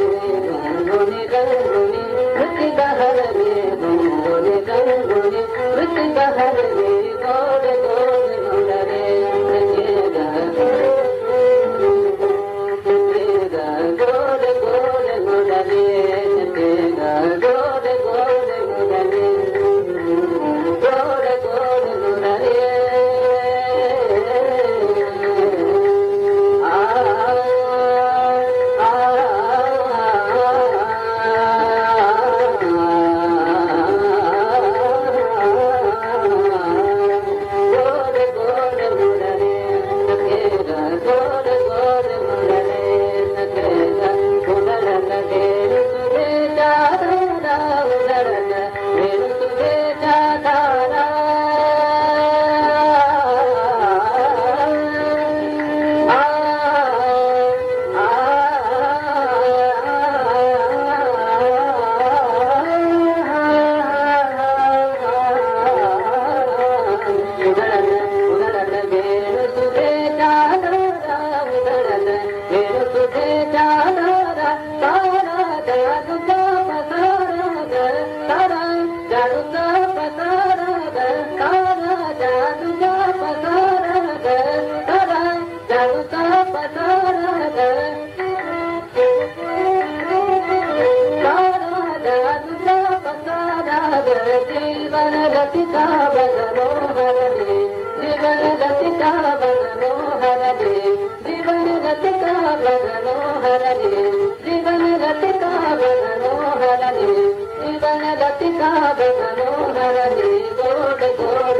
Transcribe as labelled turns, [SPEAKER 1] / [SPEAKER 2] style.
[SPEAKER 1] रंगो मंगो नि సురే ಲತಿಕಾ ಬನೋ ಹರನಿ ಗೋಡ ಗೋಡ